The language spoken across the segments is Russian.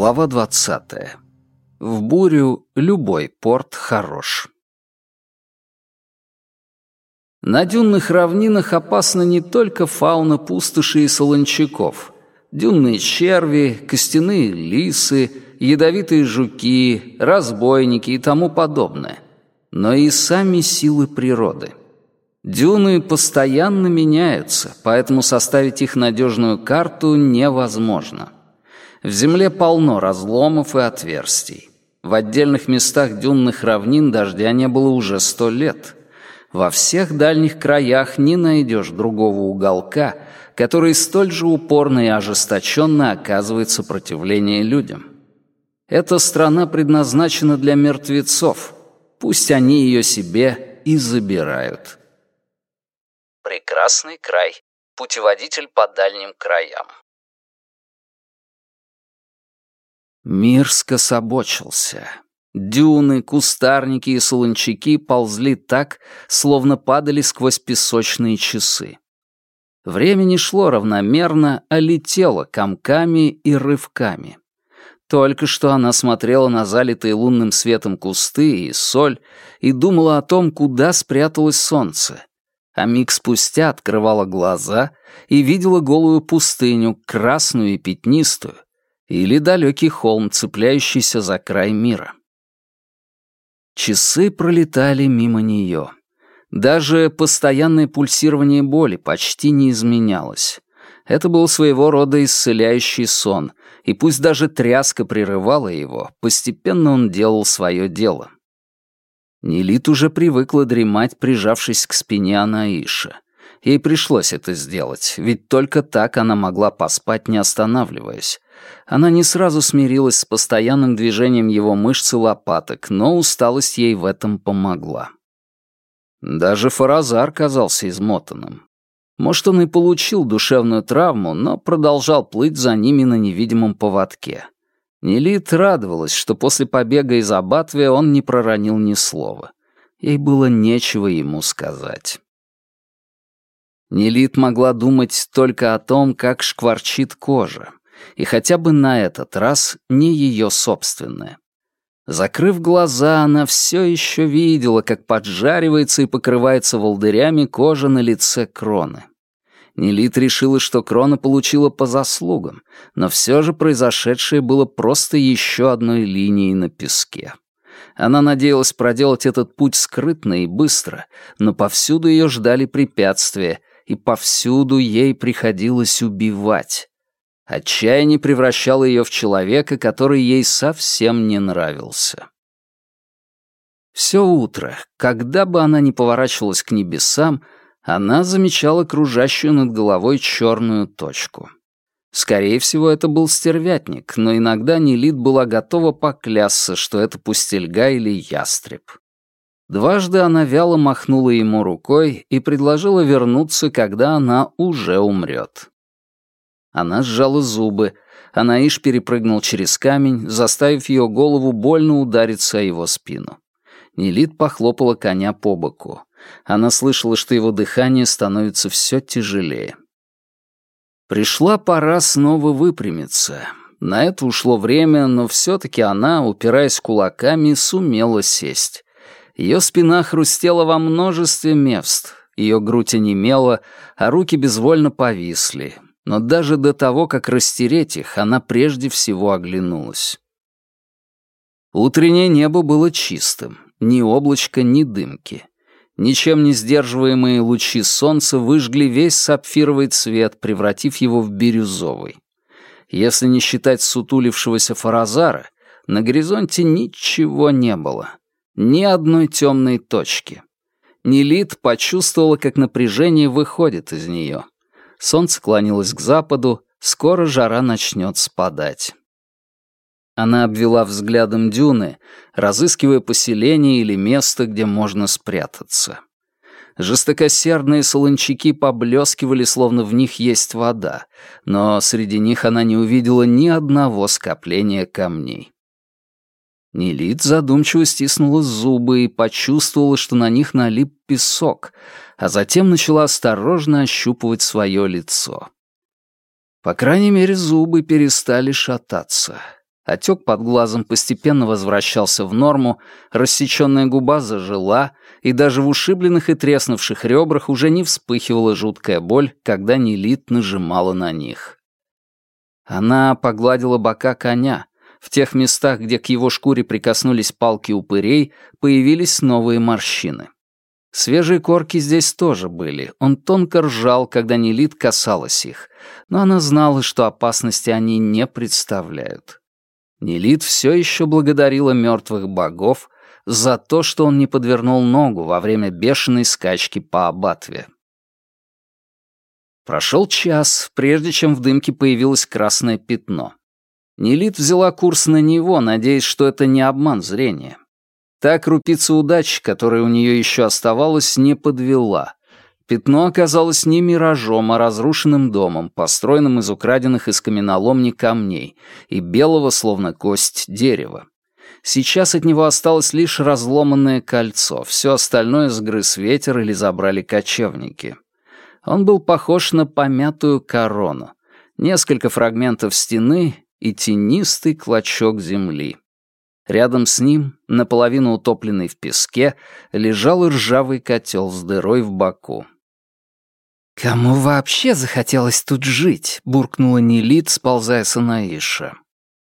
Глава 20. В бурю любой порт хорош. На дюнных равнинах опасна не только фауна пустоши и солончаков. Дюнные черви, костяные лисы, ядовитые жуки, разбойники и тому подобное. Но и сами силы природы. Дюны постоянно меняются, поэтому составить их надежную карту невозможно. В земле полно разломов и отверстий. В отдельных местах дюнных равнин дождя не было уже сто лет. Во всех дальних краях не найдешь другого уголка, который столь же упорно и ожесточенно оказывает сопротивление людям. Эта страна предназначена для мертвецов. Пусть они ее себе и забирают. Прекрасный край. Путеводитель по дальним краям. Мир скособочился. Дюны, кустарники и солончаки ползли так, словно падали сквозь песочные часы. Время не шло равномерно, а летело комками и рывками. Только что она смотрела на залитые лунным светом кусты и соль и думала о том, куда спряталось солнце, а миг спустя открывала глаза и видела голую пустыню, красную и пятнистую, или далекий холм, цепляющийся за край мира. Часы пролетали мимо нее. Даже постоянное пульсирование боли почти не изменялось. Это был своего рода исцеляющий сон, и пусть даже тряска прерывала его, постепенно он делал свое дело. Нелит уже привыкла дремать, прижавшись к спине Анаиша. Ей пришлось это сделать, ведь только так она могла поспать, не останавливаясь. Она не сразу смирилась с постоянным движением его мышц и лопаток, но усталость ей в этом помогла. Даже Фаразар казался измотанным. Может, он и получил душевную травму, но продолжал плыть за ними на невидимом поводке. Нелит радовалась, что после побега из Абатвия он не проронил ни слова. Ей было нечего ему сказать. Нелит могла думать только о том, как шкварчит кожа, и хотя бы на этот раз не ее собственная. Закрыв глаза, она все еще видела, как поджаривается и покрывается волдырями кожа на лице кроны. Нелит решила, что Крона получила по заслугам, но все же произошедшее было просто еще одной линией на песке. Она надеялась проделать этот путь скрытно и быстро, но повсюду ее ждали препятствия, и повсюду ей приходилось убивать. Отчаяние превращало ее в человека, который ей совсем не нравился. Все утро, когда бы она ни поворачивалась к небесам, она замечала кружащую над головой черную точку. Скорее всего, это был стервятник, но иногда Нелит была готова поклясться, что это пустельга или ястреб. Дважды она вяло махнула ему рукой и предложила вернуться, когда она уже умрет. Она сжала зубы, а Наиш перепрыгнул через камень, заставив ее голову больно удариться о его спину. Нелит похлопала коня по боку. Она слышала, что его дыхание становится все тяжелее. Пришла пора снова выпрямиться. На это ушло время, но все-таки она, упираясь кулаками, сумела сесть. Ее спина хрустела во множестве мест, ее грудь онемела, а руки безвольно повисли. Но даже до того, как растереть их, она прежде всего оглянулась. Утреннее небо было чистым, ни облачка, ни дымки. Ничем не сдерживаемые лучи солнца выжгли весь сапфировый цвет, превратив его в бирюзовый. Если не считать сутулившегося фаразара, на горизонте ничего не было. Ни одной темной точки. Нелит почувствовала, как напряжение выходит из нее. Солнце клонилось к западу, скоро жара начнет спадать. Она обвела взглядом дюны, разыскивая поселение или место, где можно спрятаться. Жестокосердные солончаки поблескивали, словно в них есть вода, но среди них она не увидела ни одного скопления камней. Нелит задумчиво стиснула зубы и почувствовала, что на них налип песок, а затем начала осторожно ощупывать свое лицо. По крайней мере, зубы перестали шататься. Отек под глазом постепенно возвращался в норму, рассеченная губа зажила, и даже в ушибленных и треснувших ребрах уже не вспыхивала жуткая боль, когда Нелит нажимала на них. Она погладила бока коня. В тех местах, где к его шкуре прикоснулись палки упырей, появились новые морщины. Свежие корки здесь тоже были. Он тонко ржал, когда Нелит касалась их, но она знала, что опасности они не представляют. Нелит все еще благодарила мертвых богов за то, что он не подвернул ногу во время бешеной скачки по Абатве. Прошел час, прежде чем в дымке появилось красное пятно. Нелит взяла курс на него, надеясь, что это не обман зрения. Та крупица удачи, которая у нее еще оставалась, не подвела. Пятно оказалось не миражом, а разрушенным домом, построенным из украденных из каменоломни камней и белого, словно кость, дерева. Сейчас от него осталось лишь разломанное кольцо, все остальное сгрыз ветер или забрали кочевники. Он был похож на помятую корону. Несколько фрагментов стены и тенистый клочок земли. Рядом с ним, наполовину утопленный в песке, лежал ржавый котел с дырой в боку. «Кому вообще захотелось тут жить?» — буркнула Нелит, сползая с Анаиша.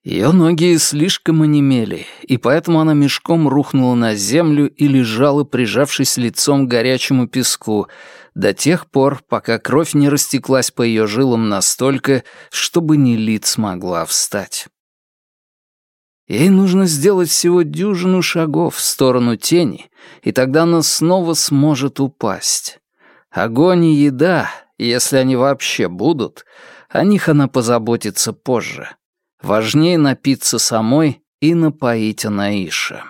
Ее ноги слишком онемели, и поэтому она мешком рухнула на землю и лежала, прижавшись лицом к горячему песку, до тех пор, пока кровь не растеклась по ее жилам настолько, чтобы Нелит смогла встать. Ей нужно сделать всего дюжину шагов в сторону тени, и тогда она снова сможет упасть. Огонь и еда, если они вообще будут, о них она позаботится позже. Важнее напиться самой и напоить Анаиша.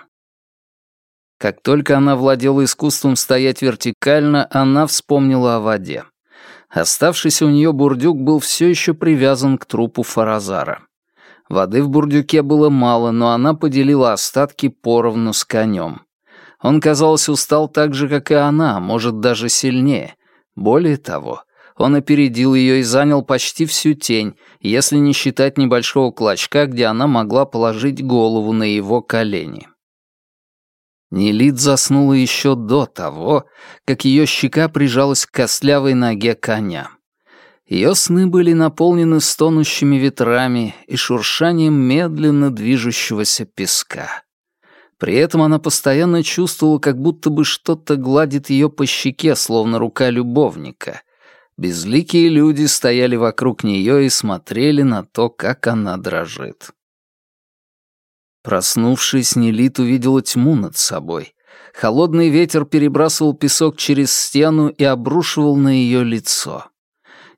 Как только она владела искусством стоять вертикально, она вспомнила о воде. Оставшийся у нее бурдюк был все еще привязан к трупу Фаразара. Воды в бурдюке было мало, но она поделила остатки поровну с конем. Он, казалось, устал так же, как и она, может, даже сильнее. Более того, он опередил ее и занял почти всю тень, если не считать небольшого клочка, где она могла положить голову на его колени. Нелит заснула еще до того, как ее щека прижалась к костлявой ноге коня. Ее сны были наполнены стонущими ветрами и шуршанием медленно движущегося песка. При этом она постоянно чувствовала, как будто бы что-то гладит ее по щеке, словно рука любовника. Безликие люди стояли вокруг нее и смотрели на то, как она дрожит. Проснувшись, Нелит увидела тьму над собой. Холодный ветер перебрасывал песок через стену и обрушивал на ее лицо.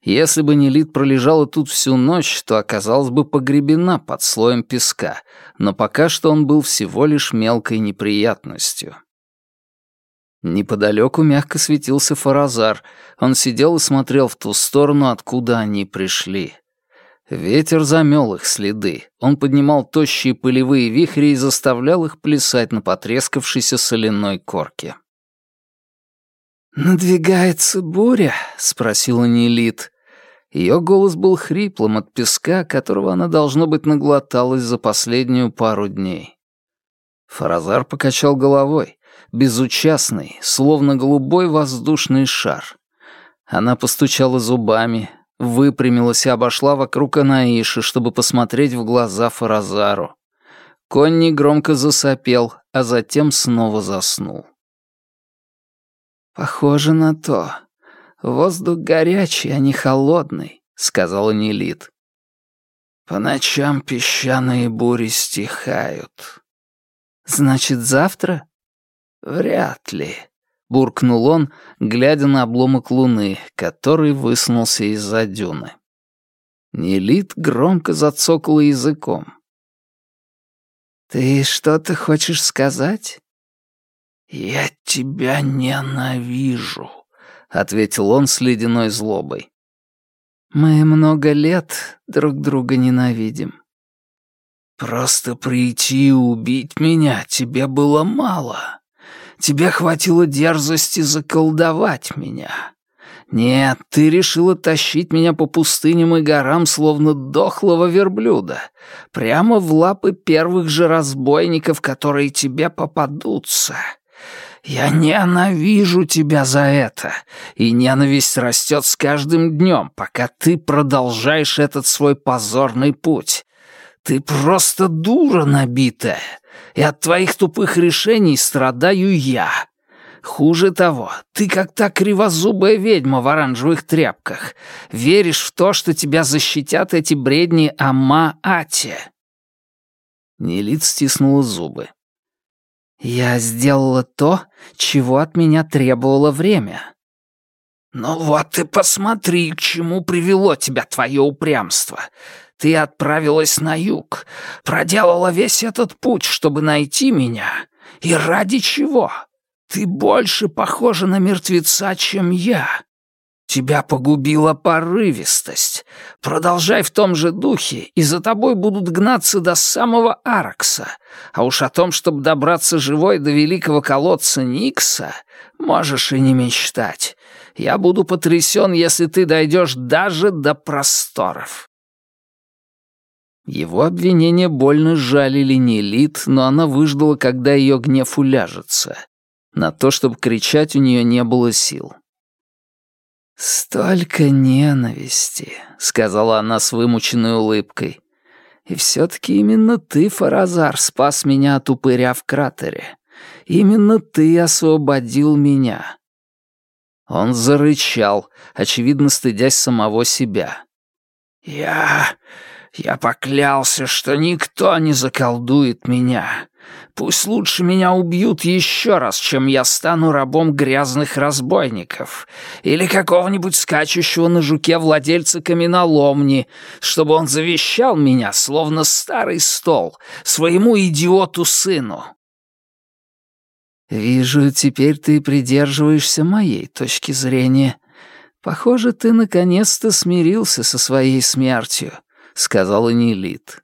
Если бы Нелит пролежала тут всю ночь, то оказалась бы погребена под слоем песка, но пока что он был всего лишь мелкой неприятностью. Неподалеку мягко светился Фаразар. Он сидел и смотрел в ту сторону, откуда они пришли. Ветер замел их следы. Он поднимал тощие пылевые вихри и заставлял их плясать на потрескавшейся соляной корке. «Надвигается буря?» — спросила Нелит. Ее голос был хриплым от песка, которого она, должно быть, наглоталась за последнюю пару дней. Фаразар покачал головой, безучастный, словно голубой воздушный шар. Она постучала зубами, выпрямилась и обошла вокруг Анаиши, чтобы посмотреть в глаза Фаразару. Конь негромко засопел, а затем снова заснул. «Похоже на то», «Воздух горячий, а не холодный», — сказала Нелит. «По ночам песчаные бури стихают». «Значит, завтра?» «Вряд ли», — буркнул он, глядя на обломок луны, который высунулся из-за дюны. Нелит громко зацокала языком. «Ты что-то хочешь сказать?» «Я тебя ненавижу», ответил он с ледяной злобой. Мы много лет друг друга ненавидим. Просто прийти и убить меня тебе было мало. Тебе хватило дерзости заколдовать меня. Нет, ты решила тащить меня по пустыням и горам, словно дохлого верблюда, прямо в лапы первых же разбойников, которые тебе попадутся. Я ненавижу тебя за это, и ненависть растет с каждым днем, пока ты продолжаешь этот свой позорный путь. Ты просто дура набитая, и от твоих тупых решений страдаю я. Хуже того, ты как та кривозубая ведьма в оранжевых тряпках. Веришь в то, что тебя защитят эти бредни о Ма-Ате. Нелит стиснула зубы. Я сделала то, чего от меня требовало время. Ну вот ты посмотри, к чему привело тебя твое упрямство. Ты отправилась на юг, проделала весь этот путь, чтобы найти меня. И ради чего? Ты больше похожа на мертвеца, чем я. Тебя погубила порывистость. Продолжай в том же духе, и за тобой будут гнаться до самого Аракса. А уж о том, чтобы добраться живой до великого колодца Никса, можешь и не мечтать. Я буду потрясен, если ты дойдешь даже до просторов. Его обвинения больно жалили Нелит, но она выждала, когда ее гнев уляжется. На то, чтобы кричать, у нее не было сил. «Столько ненависти», — сказала она с вымученной улыбкой. «И все-таки именно ты, Фаразар, спас меня от упыря в кратере. Именно ты освободил меня». Он зарычал, очевидно, стыдясь самого себя. «Я... я поклялся, что никто не заколдует меня. Пусть лучше меня убьют еще раз, чем я стану рабом грязных разбойников или какого-нибудь скачущего на жуке владельца каменоломни, чтобы он завещал меня, словно старый стол, своему идиоту-сыну. «Вижу, теперь ты придерживаешься моей точки зрения. Похоже, ты наконец-то смирился со своей смертью», — сказала Нелит.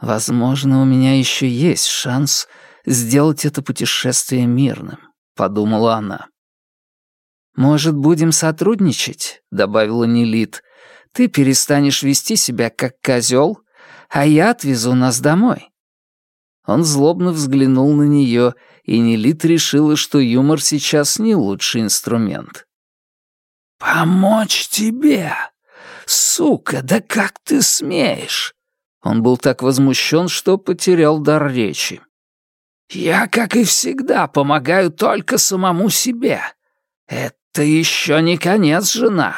«Возможно, у меня еще есть шанс сделать это путешествие мирным», — подумала она. «Может, будем сотрудничать?» — добавила Нелит. «Ты перестанешь вести себя как козел, а я отвезу нас домой». Он злобно взглянул на нее, и Нелит решила, что юмор сейчас не лучший инструмент. «Помочь тебе? Сука, да как ты смеешь? Он был так возмущен, что потерял дар речи. «Я, как и всегда, помогаю только самому себе. Это еще не конец, жена.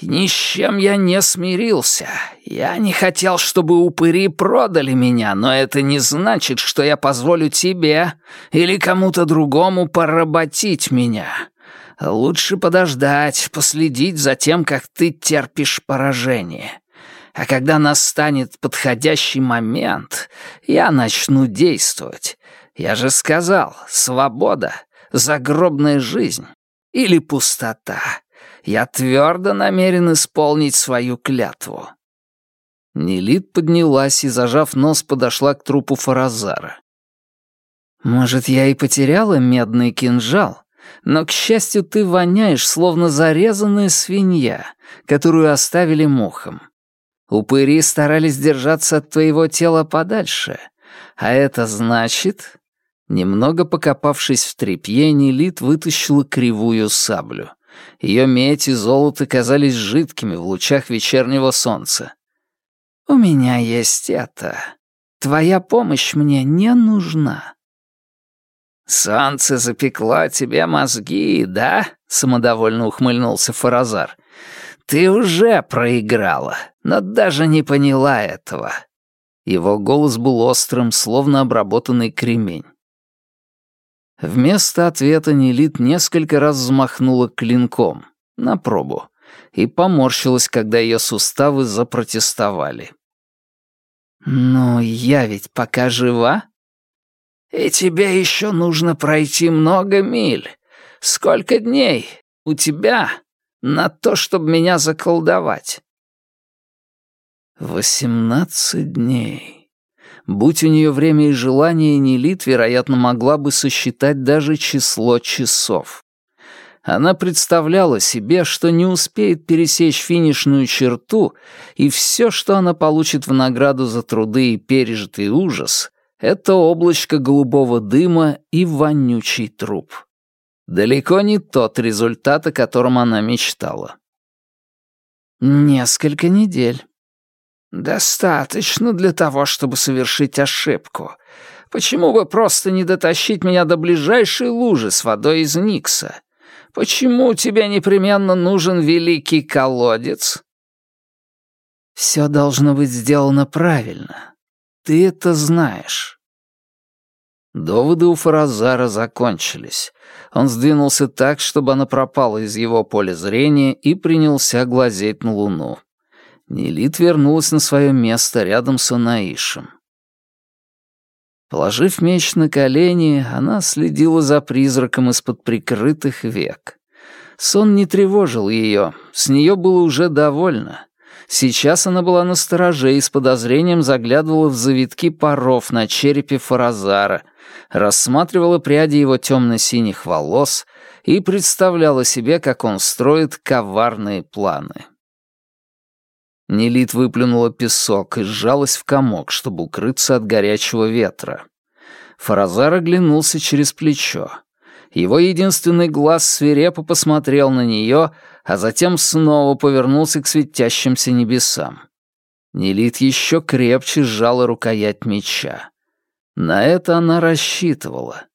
Ни с чем я не смирился. Я не хотел, чтобы упыри продали меня, но это не значит, что я позволю тебе или кому-то другому поработить меня. Лучше подождать, последить за тем, как ты терпишь поражение. А когда настанет подходящий момент, я начну действовать. Я же сказал, свобода, загробная жизнь или пустота. Я твердо намерен исполнить свою клятву». Нелит поднялась и, зажав нос, подошла к трупу Фаразара. «Может, я и потеряла медный кинжал, но, к счастью, ты воняешь, словно зарезанная свинья, которую оставили мухом. Упыри старались держаться от твоего тела подальше. А это значит...» Немного покопавшись в тряпье, Нелит вытащила кривую саблю. Ее медь и золото казались жидкими в лучах вечернего солнца. «У меня есть это. Твоя помощь мне не нужна». «Солнце запекло тебе мозги, да?» — самодовольно ухмыльнулся Фаразар. «Ты уже проиграла, но даже не поняла этого». Его голос был острым, словно обработанный кремень. Вместо ответа Нелит несколько раз взмахнула клинком, на пробу, и поморщилась, когда ее суставы запротестовали. «Но я ведь пока жива?» «И тебе еще нужно пройти много миль. Сколько дней у тебя на то, чтобы меня заколдовать. Восемнадцать дней. Будь у нее время и желание, Нелит, вероятно, могла бы сосчитать даже число часов. Она представляла себе, что не успеет пересечь финишную черту, и все, что она получит в награду за труды и пережитый ужас, это облачко голубого дыма и вонючий труп. Далеко не тот результат, о котором она мечтала. Несколько недель. Достаточно для того, чтобы совершить ошибку. Почему бы просто не дотащить меня до ближайшей лужи с водой из Никса? Почему тебе непременно нужен великий колодец? Все должно быть сделано правильно. Ты это знаешь. Доводы у Фаразара закончились. Он сдвинулся так, чтобы она пропала из его поля зрения и принялся глазеть на луну. Нелит вернулась на свое место рядом с Анаишем. Положив меч на колени, она следила за призраком из-под прикрытых век. Сон не тревожил ее, с нее было уже довольно. Сейчас она была на стороже и с подозрением заглядывала в завитки паров на черепе Фаразара, рассматривала пряди его темно-синих волос и представляла себе, как он строит коварные планы. Нелит выплюнула песок и сжалась в комок, чтобы укрыться от горячего ветра. Фаразар оглянулся через плечо. Его единственный глаз свирепо посмотрел на нее, а затем снова повернулся к светящимся небесам. Нелит еще крепче сжала рукоять меча. На это она рассчитывала.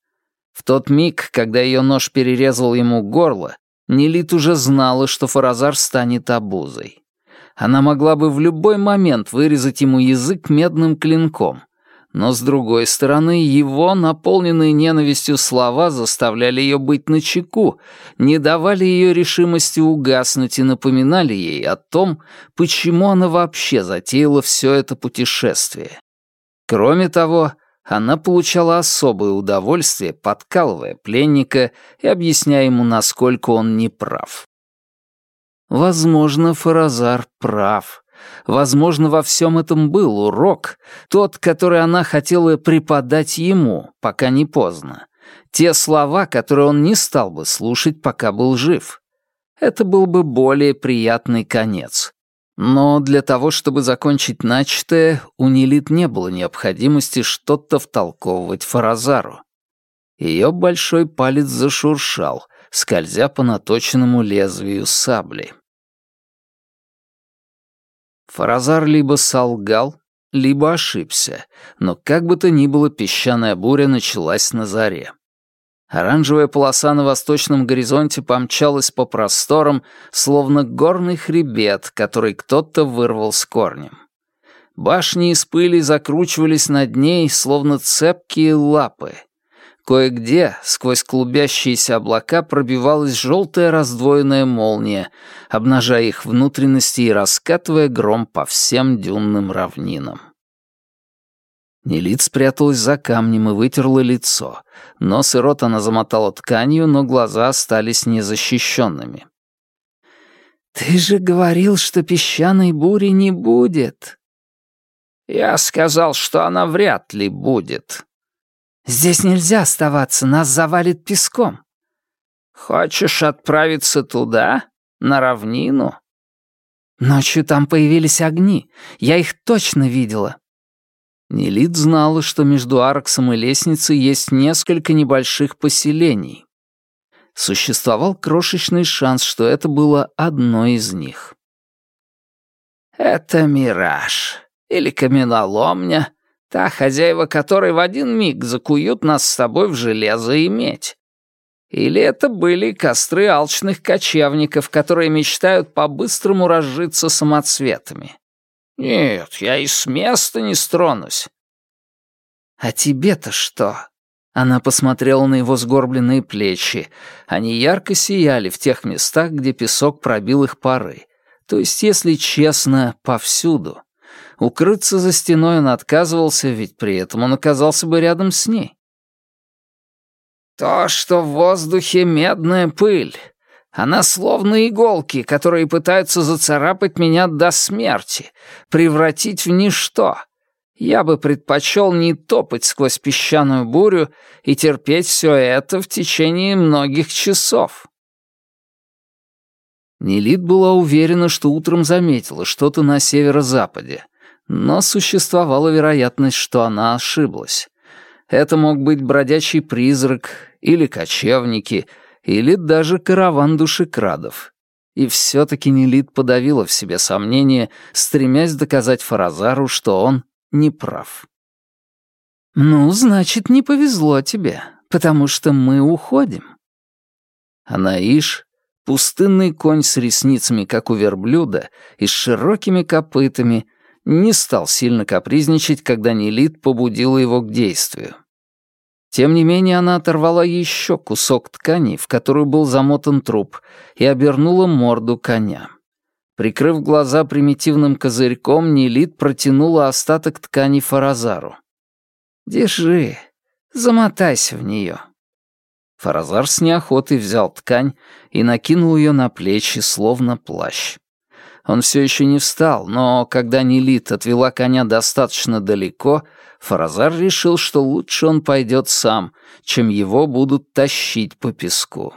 В тот миг, когда ее нож перерезал ему горло, Нелит уже знала, что Фаразар станет обузой. Она могла бы в любой момент вырезать ему язык медным клинком. Но, с другой стороны, его, наполненные ненавистью слова, заставляли ее быть начеку, не давали ее решимости угаснуть и напоминали ей о том, почему она вообще затеяла все это путешествие. Кроме того, она получала особое удовольствие, подкалывая пленника и объясняя ему, насколько он неправ. Возможно, Фаразар прав. Возможно, во всем этом был урок, тот, который она хотела преподать ему, пока не поздно. Те слова, которые он не стал бы слушать, пока был жив. Это был бы более приятный конец. Но для того, чтобы закончить начатое, у Нелит не было необходимости что-то втолковывать Фаразару. Ее большой палец зашуршал, скользя по наточенному лезвию сабли. Фаразар либо солгал, либо ошибся, но как бы то ни было песчаная буря началась на заре. Оранжевая полоса на восточном горизонте помчалась по просторам, словно горный хребет, который кто-то вырвал с корнем. Башни из пыли закручивались над ней, словно цепкие лапы. Кое-где сквозь клубящиеся облака пробивалась желтая раздвоенная молния, обнажая их внутренности и раскатывая гром по всем дюнным равнинам. Нелит спряталась за камнем и вытерла лицо. Нос и рот она замотала тканью, но глаза остались незащищенными. «Ты же говорил, что песчаной бури не будет». «Я сказал, что она вряд ли будет», Здесь нельзя оставаться, нас завалит песком. Хочешь отправиться туда, на равнину? Ночью там появились огни, я их точно видела. Нелит знала, что между Арксом и лестницей есть несколько небольших поселений. Существовал крошечный шанс, что это было одно из них. «Это мираж. Или каменоломня. Та, хозяева которой в один миг закуют нас с тобой в железо и медь. Или это были костры алчных кочевников, которые мечтают по-быстрому разжиться самоцветами. Нет, я и с места не стронусь. А тебе-то что? Она посмотрела на его сгорбленные плечи. Они ярко сияли в тех местах, где песок пробил их пары. То есть, если честно, повсюду. Укрыться за стеной он отказывался, ведь при этом он оказался бы рядом с ней. То, что в воздухе медная пыль. Она словно иголки, которые пытаются зацарапать меня до смерти, превратить в ничто. Я бы предпочел не топать сквозь песчаную бурю и терпеть все это в течение многих часов. Нелит была уверена, что утром заметила что-то на северо-западе, но существовала вероятность, что она ошиблась. Это мог быть бродячий призрак, или кочевники, или даже караван душекрадов. И все-таки Нелит подавила в себе сомнение, стремясь доказать Фаразару, что он не прав. «Ну, значит, не повезло тебе, потому что мы уходим». Анаиш, пустынный конь с ресницами, как у верблюда, и с широкими копытами, не стал сильно капризничать, когда Нелит побудила его к действию. Тем не менее, она оторвала еще кусок ткани, в которую был замотан труп, и обернула морду коня. Прикрыв глаза примитивным козырьком, Нелит протянула остаток ткани Фаразару. «Держи, замотайся в нее». Фаразар с неохотой взял ткань и накинул ее на плечи, словно плащ. Он все еще не встал, но когда Нелит отвела коня достаточно далеко, Фаразар решил, что лучше он пойдет сам, чем его будут тащить по песку.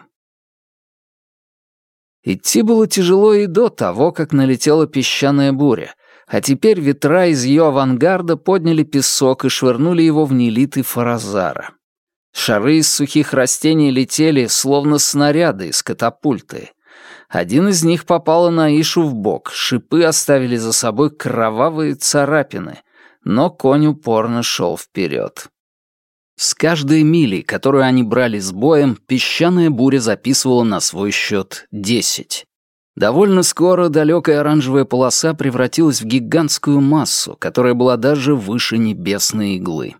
Идти было тяжело и до того, как налетела песчаная буря, а теперь ветра из ее авангарда подняли песок и швырнули его в нелиты Фаразара. Шары из сухих растений летели, словно снаряды из катапульты. Один из них попал на Ишу в бок, шипы оставили за собой кровавые царапины, но конь упорно шел вперед. С каждой мили, которую они брали с боем, песчаная буря записывала на свой счет десять. Довольно скоро далекая оранжевая полоса превратилась в гигантскую массу, которая была даже выше небесной иглы.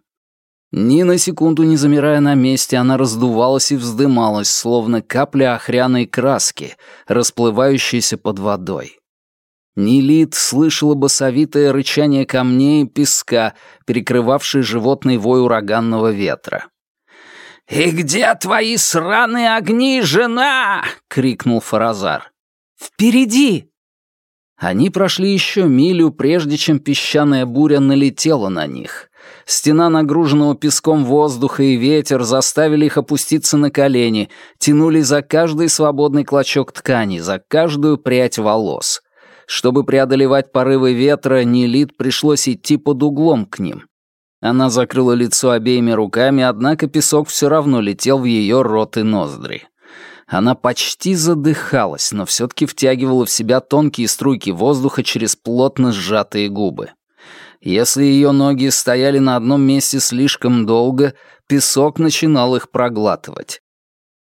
Ни на секунду не замирая на месте, она раздувалась и вздымалась, словно капля охряной краски, расплывающаяся под водой. Нилит слышала басовитое рычание камней и песка, перекрывавший животный вой ураганного ветра. «И где твои сраные огни, жена?» — крикнул Фаразар. «Впереди!» Они прошли еще милю, прежде чем песчаная буря налетела на них. Стена нагруженного песком воздуха и ветер заставили их опуститься на колени, тянули за каждый свободный клочок ткани, за каждую прядь волос. Чтобы преодолевать порывы ветра, Нелит пришлось идти под углом к ним. Она закрыла лицо обеими руками, однако песок все равно летел в ее рот и ноздри. Она почти задыхалась, но все-таки втягивала в себя тонкие струйки воздуха через плотно сжатые губы. Если ее ноги стояли на одном месте слишком долго, песок начинал их проглатывать.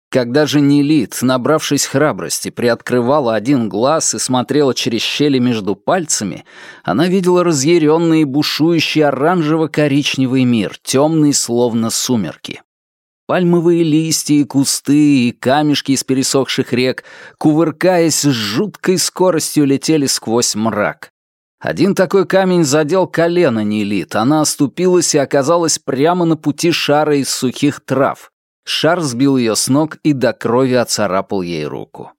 Когда же Нелит, набравшись храбрости, приоткрывала один глаз и смотрела через щели между пальцами, она видела разъяренный и бушующий оранжево-коричневый мир, темный словно сумерки. Пальмовые листья и кусты, и камешки из пересохших рек, кувыркаясь с жуткой скоростью, летели сквозь мрак. Один такой камень задел колено Нелит, она оступилась и оказалась прямо на пути шара из сухих трав. Шар сбил ее с ног и до крови оцарапал ей руку.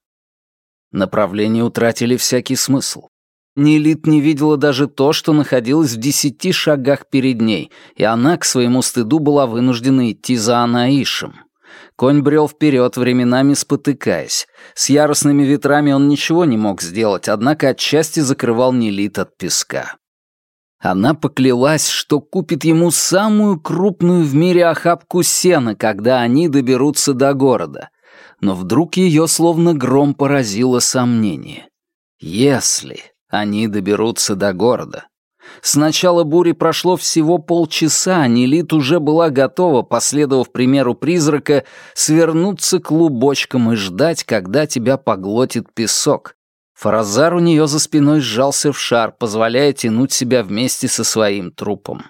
Направления утратили всякий смысл. Нелит не видела даже то, что находилось в десяти шагах перед ней, и она, к своему стыду, была вынуждена идти за Анаишем. Конь брел вперед, временами спотыкаясь. С яростными ветрами он ничего не мог сделать, однако отчасти закрывал Нелит от песка. Она поклялась, что купит ему самую крупную в мире охапку сена, когда они доберутся до города. Но вдруг ее словно гром поразило сомнение. Если они доберутся до города. С начала бури прошло всего полчаса, а Нелит уже была готова, последовав примеру призрака, свернуться клубочком и ждать, когда тебя поглотит песок, Фаразар у нее за спиной сжался в шар, позволяя тянуть себя вместе со своим трупом.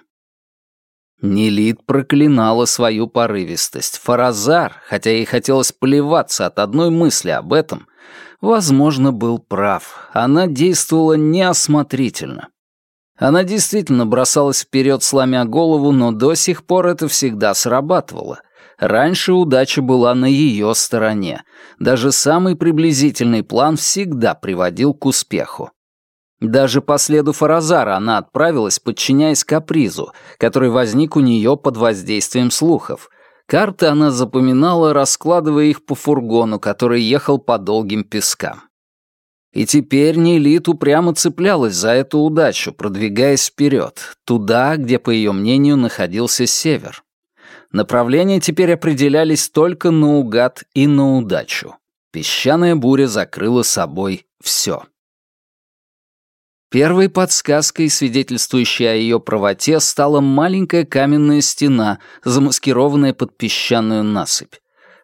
Нелит проклинала свою порывистость. Фаразар, хотя ей хотелось плеваться от одной мысли об этом, возможно, был прав. Она действовала неосмотрительно. Она действительно бросалась вперед, сломя голову, но до сих пор это всегда срабатывало — Раньше удача была на ее стороне. Даже самый приблизительный план всегда приводил к успеху. Даже по следу Фаразара она отправилась, подчиняясь капризу, который возник у нее под воздействием слухов. Карты она запоминала, раскладывая их по фургону, который ехал по долгим пескам. И теперь Нелит упрямо цеплялась за эту удачу, продвигаясь вперед, туда, где, по ее мнению, находился север. Направления теперь определялись только наугад и на удачу. Песчаная буря закрыла собой все. Первой подсказкой, свидетельствующей о ее правоте, стала маленькая каменная стена, замаскированная под песчаную насыпь.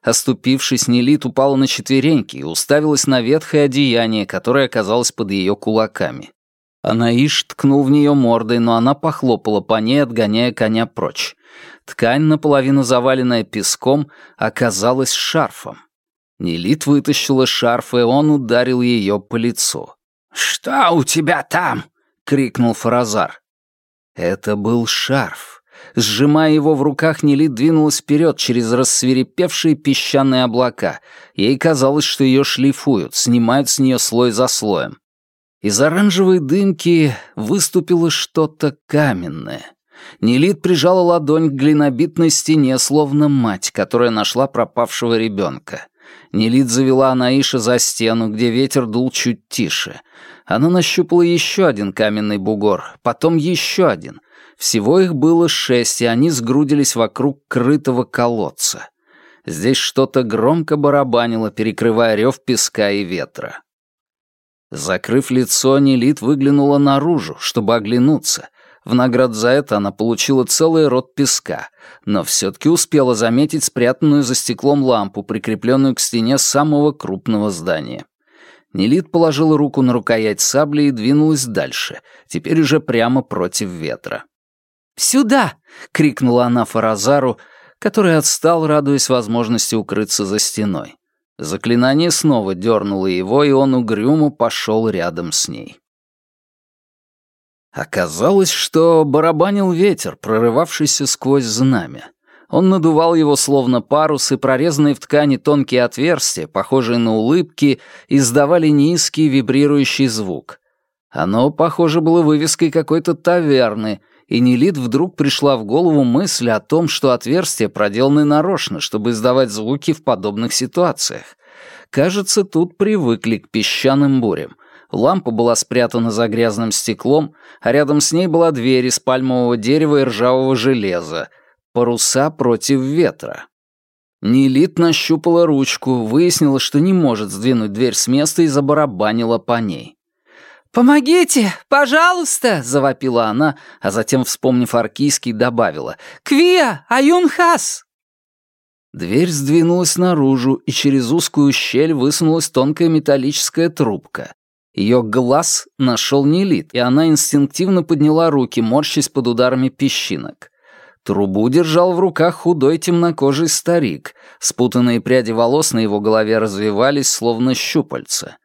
Оступившись, Нелит упала на четвереньки и уставилась на ветхое одеяние, которое оказалось под ее кулаками. Анаиш ткнул в нее мордой, но она похлопала по ней, отгоняя коня прочь. Ткань, наполовину заваленная песком, оказалась шарфом. Нелит вытащила шарф, и он ударил ее по лицу. «Что у тебя там?» — крикнул Фаразар. Это был шарф. Сжимая его в руках, Нелит двинулась вперед через рассверепевшие песчаные облака. Ей казалось, что ее шлифуют, снимают с нее слой за слоем. Из оранжевой дымки выступило что-то каменное. Нелит прижала ладонь к глинобитной стене, словно мать, которая нашла пропавшего ребенка. Нелит завела Анаиша за стену, где ветер дул чуть тише. Она нащупала еще один каменный бугор, потом еще один — всего их было шесть, и они сгрудились вокруг крытого колодца. Здесь что-то громко барабанило, перекрывая рев песка и ветра. Закрыв лицо, Нелит выглянула наружу, чтобы оглянуться. В награду за это она получила целый рот песка, но все-таки успела заметить спрятанную за стеклом лампу, прикрепленную к стене самого крупного здания. Нелит положила руку на рукоять сабли и двинулась дальше, теперь уже прямо против ветра. «Сюда!» — крикнула она Фаразару, который отстал, радуясь возможности укрыться за стеной. Заклинание снова дернуло его, и он угрюмо пошел рядом с ней. Оказалось, что барабанил ветер, прорывавшийся сквозь знамя. Он надувал его словно парус, и прорезанные в ткани тонкие отверстия, похожие на улыбки, издавали низкий вибрирующий звук. Оно, похоже, было вывеской какой-то таверны, и Нелит вдруг пришла в голову мысль о том, что отверстия проделаны нарочно, чтобы издавать звуки в подобных ситуациях. Кажется, тут привыкли к песчаным бурям. Лампа была спрятана за грязным стеклом, а рядом с ней была дверь из пальмового дерева и ржавого железа. Паруса против ветра. Нелит нащупала ручку, выяснила, что не может сдвинуть дверь с места и забарабанила по ней. «Помогите, пожалуйста!» — завопила она, а затем, вспомнив аркийский, добавила «Квия! Аюнхас!» Дверь сдвинулась наружу, и через узкую щель высунулась тонкая металлическая трубка. Ее глаз нашел Нелит, и она инстинктивно подняла руки, морщась под ударами песчинок. Трубу держал в руках худой темнокожий старик. Спутанные пряди волос на его голове развивались, словно щупальца.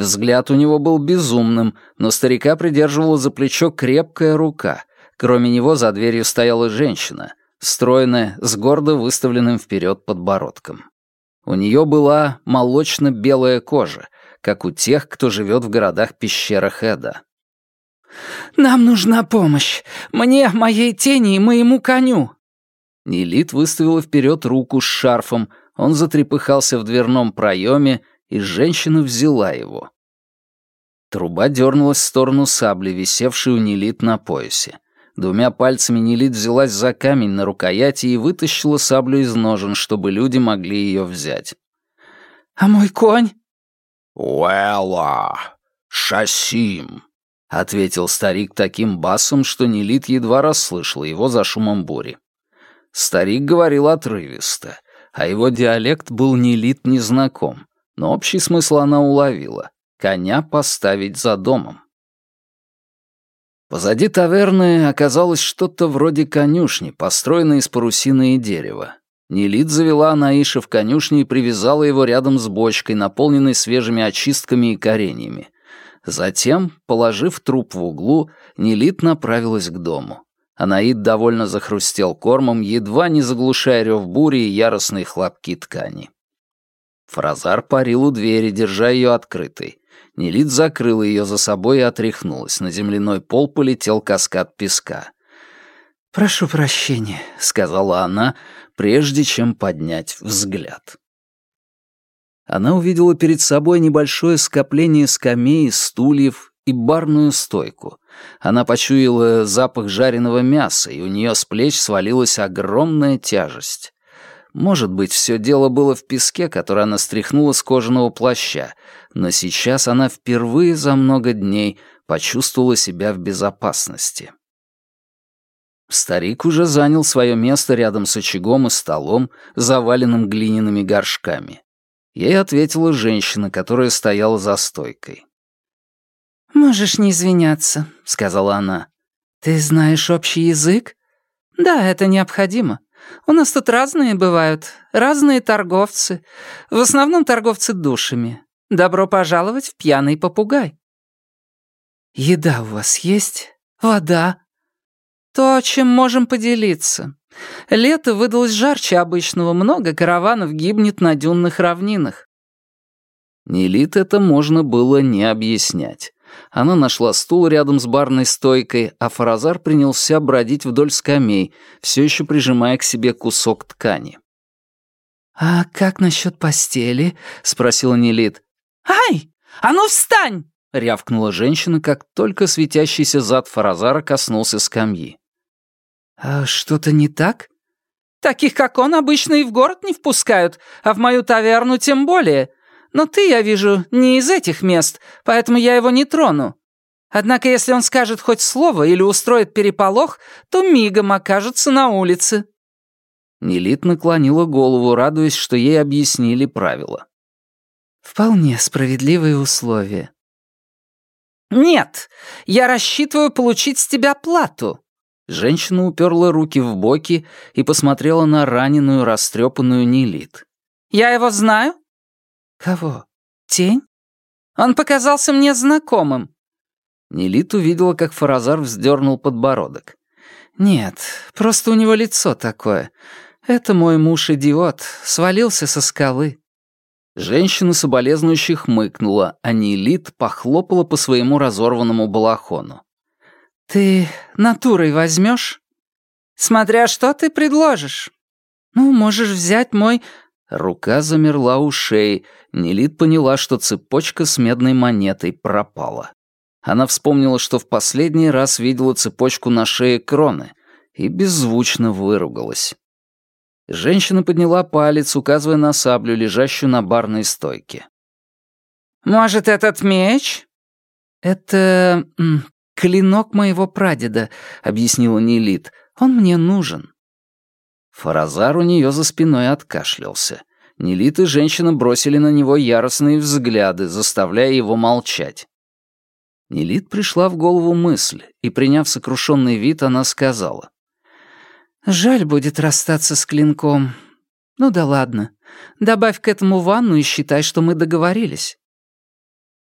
Взгляд у него был безумным, но старика придерживала за плечо крепкая рука. Кроме него за дверью стояла женщина, стройная, с гордо выставленным вперед подбородком. У нее была молочно-белая кожа, как у тех, кто живет в городах-пещерах Эда. «Нам нужна помощь! Мне, моей тени и моему коню!» Нелит выставила вперед руку с шарфом, он затрепыхался в дверном проеме, и женщина взяла его. Труба дернулась в сторону сабли, висевшей у Нелит на поясе. Двумя пальцами Нелит взялась за камень на рукояти и вытащила саблю из ножен, чтобы люди могли ее взять. «А мой конь?» «Уэлла, шасим», — ответил старик таким басом, что Нелит едва расслышала его за шумом бури. Старик говорил отрывисто, а его диалект был Нелит незнаком но общий смысл она уловила. Коня поставить за домом. Позади таверны оказалось что-то вроде конюшни, построенной из парусины и дерева. Нелит завела Наиша в конюшне и привязала его рядом с бочкой, наполненной свежими очистками и кореньями. Затем, положив труп в углу, Нелит направилась к дому. Анаид довольно захрустел кормом, едва не заглушая рев бури и яростные хлопки ткани. Фразар парил у двери, держа ее открытой. Нелит закрыла ее за собой и отряхнулась. На земляной пол полетел каскад песка. «Прошу прощения», — сказала она, прежде чем поднять взгляд. Она увидела перед собой небольшое скопление скамей, стульев и барную стойку. Она почуяла запах жареного мяса, и у нее с плеч свалилась огромная тяжесть. Может быть, все дело было в песке, который она стряхнула с кожаного плаща, но сейчас она впервые за много дней почувствовала себя в безопасности. Старик уже занял свое место рядом с очагом и столом, заваленным глиняными горшками. Ей ответила женщина, которая стояла за стойкой. «Можешь не извиняться», — сказала она. «Ты знаешь общий язык?» «Да, это необходимо. У нас тут разные бывают, разные торговцы. В основном торговцы душами. Добро пожаловать в пьяный попугай». «Еда у вас есть? Вода?» «То, чем можем поделиться. Лето выдалось жарче обычного, много караванов гибнет на дюнных равнинах». Нелит это можно было не объяснять. Она нашла стул рядом с барной стойкой, а Фаразар принялся бродить вдоль скамей, все еще прижимая к себе кусок ткани. «А как насчет постели?» — спросила Нелит. «Ай! А ну встань!» — рявкнула женщина, как только светящийся зад Фаразара коснулся скамьи. «А что-то не так?» «Таких, как он, обычно и в город не впускают, а в мою таверну тем более. Но ты, я вижу, не из этих мест, поэтому я его не трону. Однако если он скажет хоть слово или устроит переполох, то мигом окажется на улице». Нелит наклонила голову, радуясь, что ей объяснили правила. «Вполне справедливые условия». «Нет, я рассчитываю получить с тебя плату». Женщина уперла руки в боки и посмотрела на раненую, растрепанную Нелит. «Я его знаю?» «Кого? Тень?» «Он показался мне знакомым». Нелит увидела, как Фаразар вздернул подбородок. «Нет, просто у него лицо такое. Это мой муж-идиот, свалился со скалы». Женщина соболезнующе хмыкнула, а Нелит похлопала по своему разорванному балахону. «Ты натурой возьмешь? Смотря что ты предложишь. Ну, можешь взять мой Рука замерла у шеи. Нелит поняла, что цепочка с медной монетой пропала. Она вспомнила, что в последний раз видела цепочку на шее Кроны, и беззвучно выругалась. Женщина подняла палец, указывая на саблю, лежащую на барной стойке. «Может, этот меч?» «Это... клинок моего прадеда», — объяснила Нелит. «Он мне нужен». Фаразар у нее за спиной откашлялся. Нелит и женщина бросили на него яростные взгляды, заставляя его молчать. Нелит пришла в голову мысль, и, приняв сокрушенный вид, она сказала. «Жаль будет расстаться с клинком. Ну да ладно. Добавь к этому ванну и считай, что мы договорились».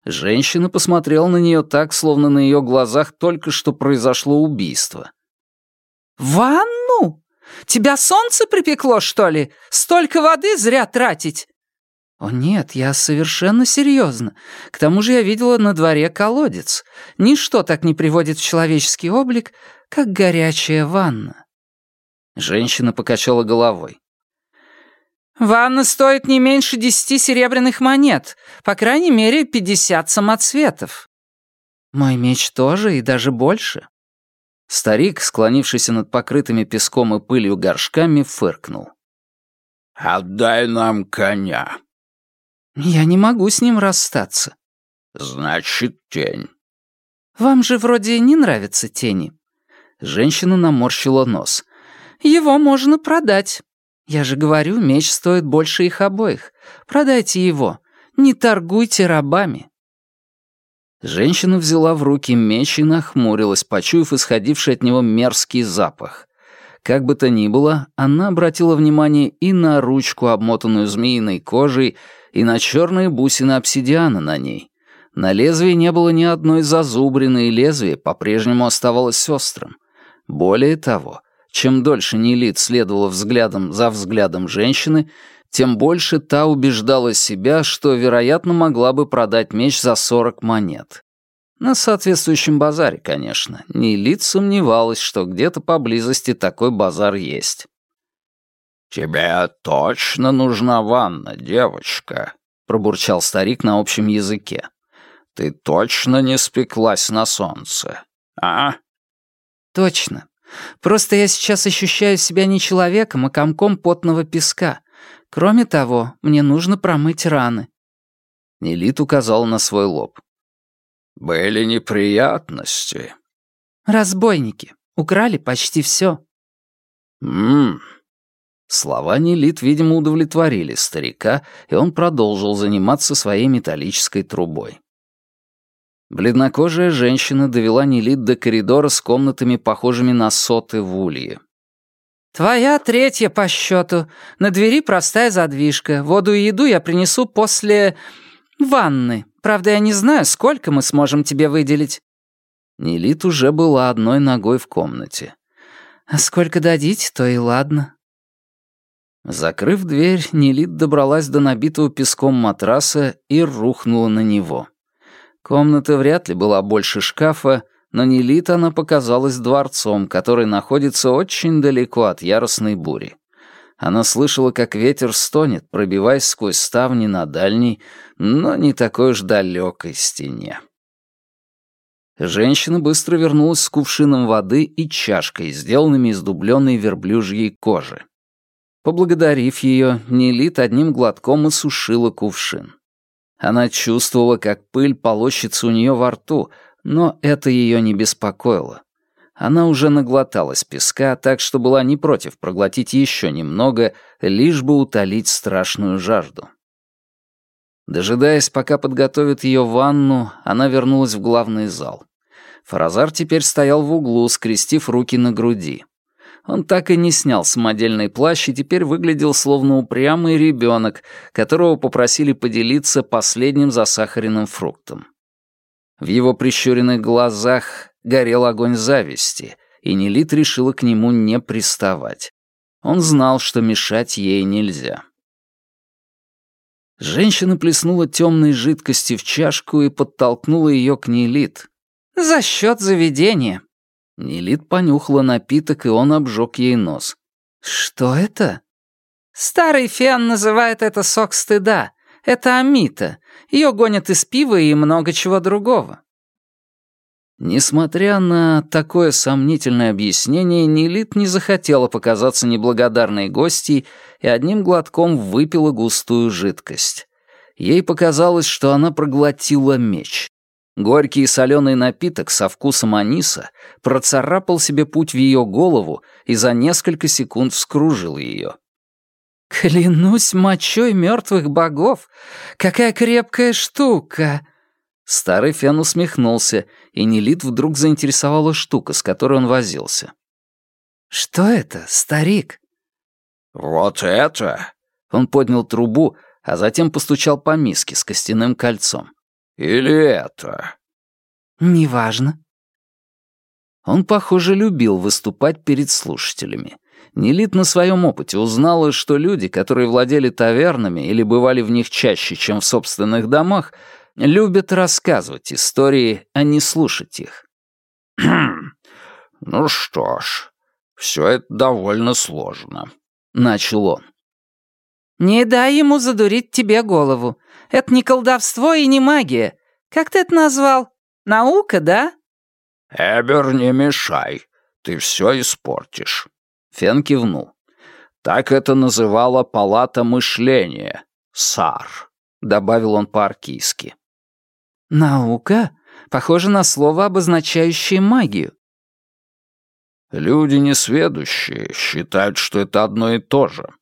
Женщина посмотрела на нее так, словно на ее глазах только что произошло убийство. «Ванну?» Тебя солнце припекло, что ли? Столько воды зря тратить!» «О нет, я совершенно серьезно. К тому же я видела на дворе колодец. Ничто так не приводит в человеческий облик, как горячая ванна». Женщина покачала головой. «Ванна стоит не меньше десяти серебряных монет, по крайней мере, пятьдесят самоцветов. Мой меч тоже и даже больше. Старик, склонившийся над покрытыми песком и пылью горшками, фыркнул. «Отдай нам коня». «Я не могу с ним расстаться». «Значит, тень». «Вам же вроде не нравятся тени». Женщина наморщила нос. «Его можно продать. Я же говорю, меч стоит больше их обоих. Продайте его. Не торгуйте рабами». Женщина взяла в руки меч и нахмурилась, почуяв исходивший от него мерзкий запах. Как бы то ни было, она обратила внимание и на ручку, обмотанную змеиной кожей, и на черные бусины обсидиана на ней. На лезвии не было ни одной зазубрины, и лезвие по-прежнему оставалось острым. Более того, чем дольше Нелит следовала взглядом за взглядом женщины, тем больше та убеждала себя, что, вероятно, могла бы продать меч за 40 монет. На соответствующем базаре, конечно. Нелит сомневалась, что где-то поблизости такой базар есть. «Тебе точно нужна ванна, девочка?» — пробурчал старик на общем языке. «Ты точно не спеклась на солнце, а?» «Точно. Просто я сейчас ощущаю себя не человеком, а комком потного песка. Кроме того, мне нужно промыть раны». Нелит указал на свой лоб. «Были неприятности». «Разбойники. Украли почти все». «Ммм». Слова Нелит, видимо, удовлетворили старика, и он продолжил заниматься своей металлической трубой. Бледнокожая женщина довела Нелит до коридора с комнатами, похожими на соты в улье. «Твоя третья по счету. На двери простая задвижка. Воду и еду я принесу после... ванны. Правда, я не знаю, сколько мы сможем тебе выделить». Нелит уже была одной ногой в комнате. «А сколько дадите, то и ладно». Закрыв дверь, Нелит добралась до набитого песком матраса и рухнула на него. Комната вряд ли была больше шкафа, но Нелит она показалась дворцом, который находится очень далеко от яростной бури. Она слышала, как ветер стонет, пробиваясь сквозь ставни на дальней, но не такой уж далекой стене. Женщина быстро вернулась с кувшином воды и чашкой, сделанными из дубленной верблюжьей кожи. Поблагодарив ее, Нелит одним глотком осушила кувшин. Она чувствовала, как пыль полощется у нее во рту, но это ее не беспокоило. Она уже наглоталась песка, так что была не против проглотить еще немного, лишь бы утолить страшную жажду. Дожидаясь, пока подготовят ее ванну, она вернулась в главный зал. Фаразар теперь стоял в углу, скрестив руки на груди. Он так и не снял самодельный плащ и теперь выглядел словно упрямый ребенок, которого попросили поделиться последним засахаренным фруктом. В его прищуренных глазах горел огонь зависти, и Нелит решила к нему не приставать. Он знал, что мешать ей нельзя. Женщина плеснула темной жидкости в чашку и подтолкнула ее к Нелит. «За счет заведения», Нелит понюхала напиток, и он обжег ей нос. «Что это?» «Старый фен называет это сок стыда. Это амита. Ее гонят из пива и много чего другого». Несмотря на такое сомнительное объяснение, Нелит не захотела показаться неблагодарной гостьей и одним глотком выпила густую жидкость. Ей показалось, что она проглотила меч. Горький и соленый напиток со вкусом аниса процарапал себе путь в ее голову и за несколько секунд вскружил ее. «Клянусь мочой мертвых богов! Какая крепкая штука!» Старый Фен усмехнулся, и Нелит вдруг заинтересовала штука, с которой он возился. «Что это, старик?» «Вот это!» Он поднял трубу, а затем постучал по миске с костяным кольцом. Или это?» «Неважно». Он, похоже, любил выступать перед слушателями. Нелит на своем опыте узнала, что люди, которые владели тавернами или бывали в них чаще, чем в собственных домах, любят рассказывать истории, а не слушать их. «Хм, ну что ж, все это довольно сложно», — начал он. «Не дай ему задурить тебе голову. Это не колдовство и не магия. Как ты это назвал? Наука, да?» «Эбер, не мешай. Ты все испортишь». Фен кивнул. «Так это называла палата мышления. САР», — добавил он по-аркийски. «Наука? Похоже на слово, обозначающее магию». «Люди несведущие считают, что это одно и то же.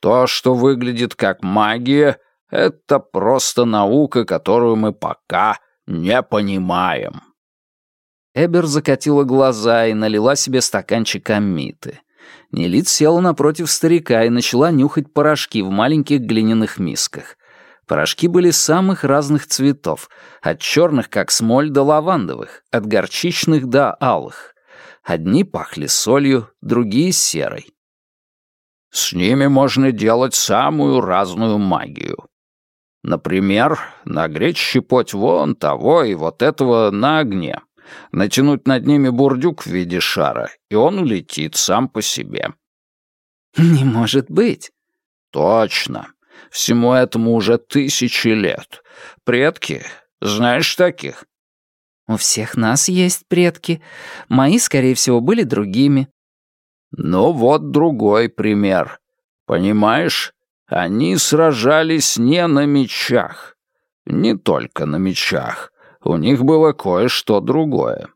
То, что выглядит как магия, это просто наука, которую мы пока не понимаем». Эбер закатила глаза и налила себе стаканчик аммиты. Нелит села напротив старика и начала нюхать порошки в маленьких глиняных мисках. Порошки были самых разных цветов, от черных, как смоль, до лавандовых, от горчичных до алых. Одни пахли солью, другие — серой. С ними можно делать самую разную магию. Например, нагреть щепоть вон того и вот этого на огне, натянуть над ними бурдюк в виде шара, и он улетит сам по себе. «Не может быть». «Точно. Всему этому уже тысячи лет. Предки, знаешь таких?» «У всех нас есть предки. Мои, скорее всего, были другими». «Ну вот другой пример. Понимаешь, они сражались не на мечах. Не только на мечах. У них было кое-что другое.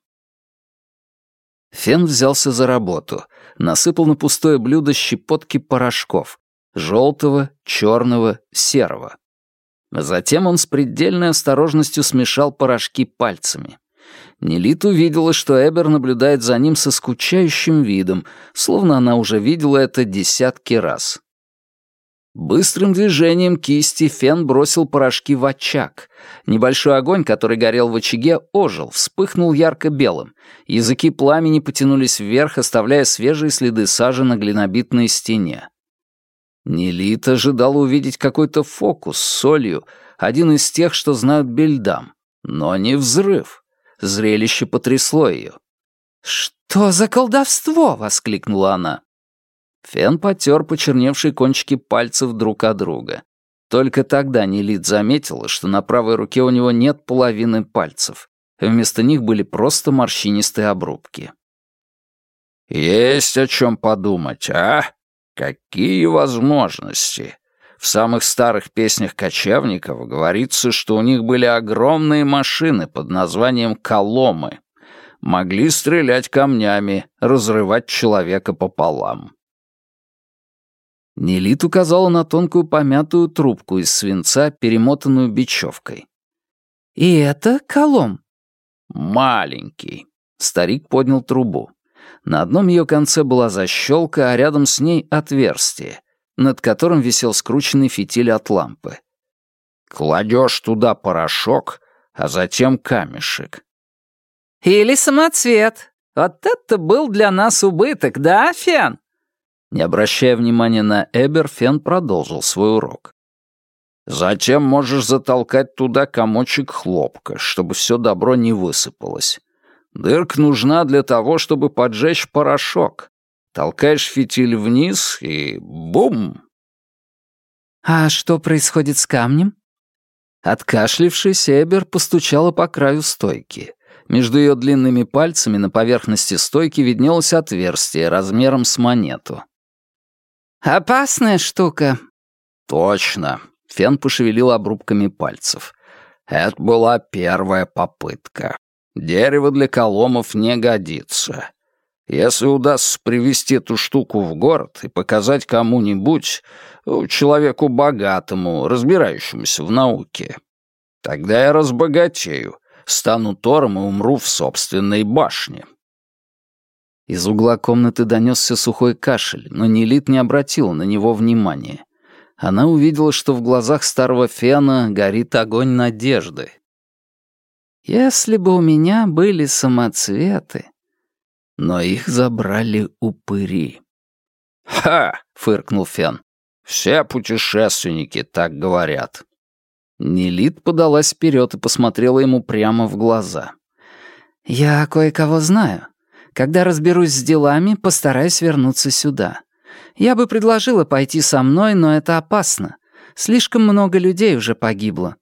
Фен взялся за работу, насыпал на пустое блюдо щепотки порошков — желтого, черного, серого. Затем он с предельной осторожностью смешал порошки пальцами. Нелит увидела, что Эбер наблюдает за ним со скучающим видом, словно она уже видела это десятки раз. Быстрым движением кисти Фен бросил порошки в очаг. Небольшой огонь, который горел в очаге, ожил, вспыхнул ярко-белым. Языки пламени потянулись вверх, оставляя свежие следы сажи на глинобитной стене. Нелит ожидал увидеть какой-то фокус с солью, один из тех, что знают бельдам. Но не взрыв. Зрелище потрясло ее. «Что за колдовство?» — воскликнула она. Фен потер почерневшие кончики пальцев друг от друга. Только тогда Нелит заметила, что на правой руке у него нет половины пальцев. Вместо них были просто морщинистые обрубки. «Есть о чем подумать, а? Какие возможности!» В самых старых песнях кочевников говорится, что у них были огромные машины под названием «коломы». Могли стрелять камнями, разрывать человека пополам. Нелит указала на тонкую помятую трубку из свинца, перемотанную бечевкой. «И это колом?» «Маленький». Старик поднял трубу. На одном ее конце была защелка, а рядом с ней отверстие, над которым висел скрученный фитиль от лампы. «Кладешь туда порошок, а затем камешек». «Или самоцвет. Вот это был для нас убыток, да, Фен?» Не обращая внимания на Эбер, Фен продолжил свой урок. Затем можешь затолкать туда комочек хлопка, чтобы все добро не высыпалось. Дырка нужна для того, чтобы поджечь порошок. Толкаешь фитиль вниз и бум! А что происходит с камнем? Откашлившись, Эбер постучала по краю стойки. Между ее длинными пальцами на поверхности стойки виднелось отверстие размером с монету. «Опасная штука». «Точно», — Фен пошевелил обрубками пальцев. «Это была первая попытка. Дерево для коломов не годится. Если удастся привезти эту штуку в город и показать кому-нибудь, человеку богатому, разбирающемуся в науке, тогда я разбогатею, стану Тором и умру в собственной башне». Из угла комнаты донесся сухой кашель, но Нелит не обратила на него внимания. Она увидела, что в глазах старого Фена горит огонь надежды. «Если бы у меня были самоцветы...» Но их забрали упыри. «Ха!» — фыркнул Фен. «Все путешественники так говорят». Нелит подалась вперед и посмотрела ему прямо в глаза. «Я кое-кого знаю. Когда разберусь с делами, постараюсь вернуться сюда. Я бы предложила пойти со мной, но это опасно. Слишком много людей уже погибло».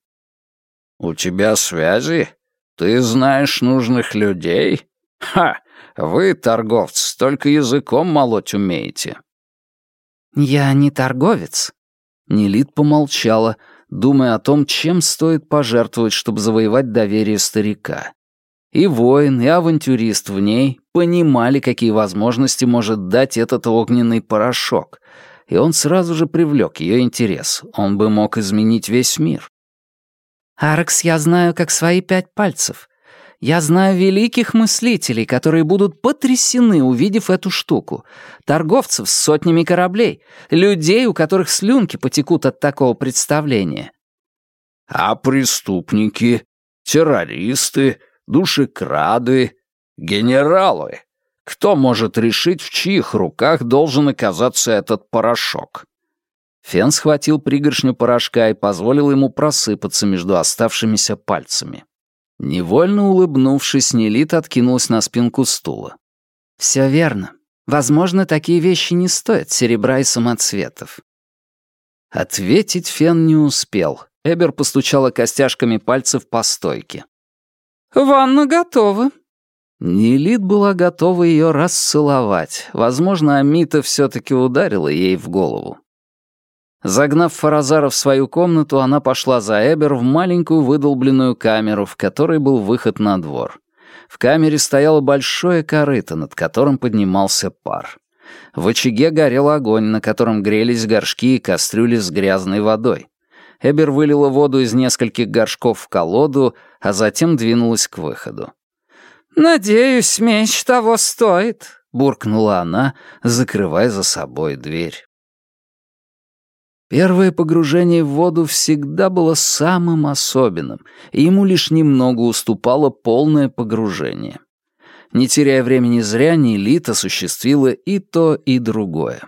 «У тебя связи? Ты знаешь нужных людей? Ха! Вы, торговцы, только языком молоть умеете». «Я не торговец». Нелит помолчала, думая о том, чем стоит пожертвовать, чтобы завоевать доверие старика. И воин, и авантюрист в ней понимали, какие возможности может дать этот огненный порошок, и он сразу же привлек ее интерес. Он бы мог изменить весь мир. «Аркс я знаю как свои пять пальцев. Я знаю великих мыслителей, которые будут потрясены, увидев эту штуку. Торговцев с сотнями кораблей, людей, у которых слюнки потекут от такого представления». «А преступники, террористы, душекрады, генералы. Кто может решить, в чьих руках должен оказаться этот порошок? Фен схватил пригоршню порошка и позволил ему просыпаться между оставшимися пальцами. Невольно улыбнувшись, Нелит откинулась на спинку стула. «Все верно. Возможно, такие вещи не стоят серебра и самоцветов. Ответить Фен не успел. Эбер постучала костяшками пальцев по стойке. «Ванна готова». Нелит была готова ее расцеловать. Возможно, Амита все-таки ударила ей в голову. Загнав Фаразара в свою комнату, она пошла за Эбер в маленькую выдолбленную камеру, в которой был выход на двор. В камере стояло большое корыто, над которым поднимался пар. В очаге горел огонь, на котором грелись горшки и кастрюли с грязной водой. Эбер вылила воду из нескольких горшков в колоду, а затем двинулась к выходу. «Надеюсь, меч того стоит», — буркнула она, закрывая за собой дверь. Первое погружение в воду всегда было самым особенным, и ему лишь немного уступало полное погружение. Не теряя времени зря, Нелит осуществила и то, и другое.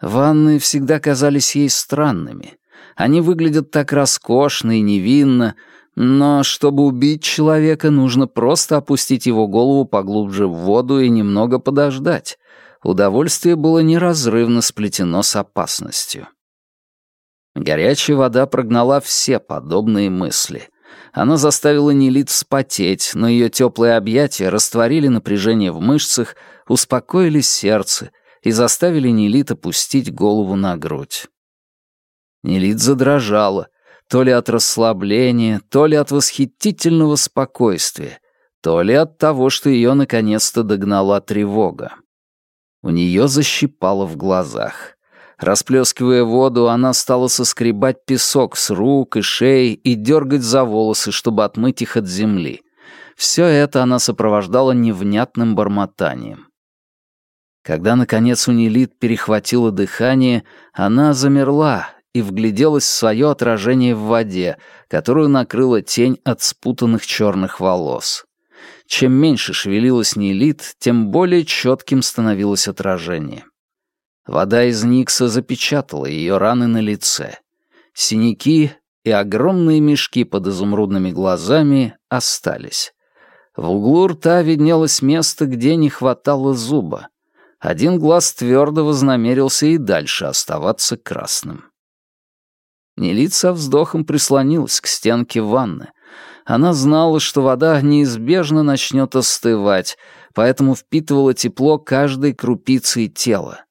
Ванны всегда казались ей странными. Они выглядят так роскошно и невинно, но чтобы убить человека, нужно просто опустить его голову поглубже в воду и немного подождать. Удовольствие было неразрывно сплетено с опасностью. Горячая вода прогнала все подобные мысли. Она заставила Нелит вспотеть, но ее теплые объятия растворили напряжение в мышцах, успокоили сердце и заставили Нелит опустить голову на грудь. Нелит задрожала, то ли от расслабления, то ли от восхитительного спокойствия, то ли от того, что ее наконец-то догнала тревога. У нее защипало в глазах. Расплескивая воду, она стала соскребать песок с рук и шеи и дергать за волосы, чтобы отмыть их от земли. Все это она сопровождала невнятным бормотанием. Когда, наконец, у Нелит перехватило дыхание, она замерла и вгляделась в свое отражение в воде, которую накрыла тень от спутанных черных волос. Чем меньше шевелилась Нелит, тем более четким становилось отражение. Вода из Никса запечатала ее раны на лице. Синяки и огромные мешки под изумрудными глазами остались. В углу рта виднелось место, где не хватало зуба. Один глаз твердо вознамерился и дальше оставаться красным. Нелит вздохом прислонилась к стенке ванны. Она знала, что вода неизбежно начнет остывать, поэтому впитывала тепло каждой крупицей тела.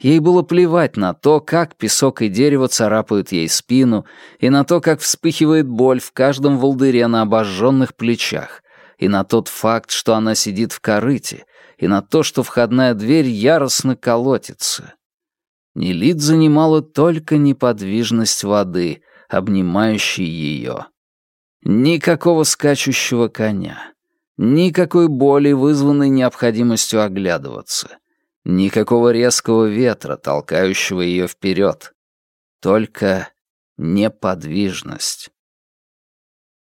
Ей было плевать на то, как песок и дерево царапают ей спину, и на то, как вспыхивает боль в каждом волдыре на обожженных плечах, и на тот факт, что она сидит в корыте, и на то, что входная дверь яростно колотится. Нелит занимала только неподвижность воды, обнимающей ее. Никакого скачущего коня. Никакой боли, вызванной необходимостью оглядываться. Никакого резкого ветра, толкающего ее вперед. Только неподвижность.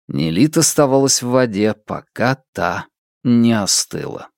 Нелит оставалась в воде, пока та не остыла.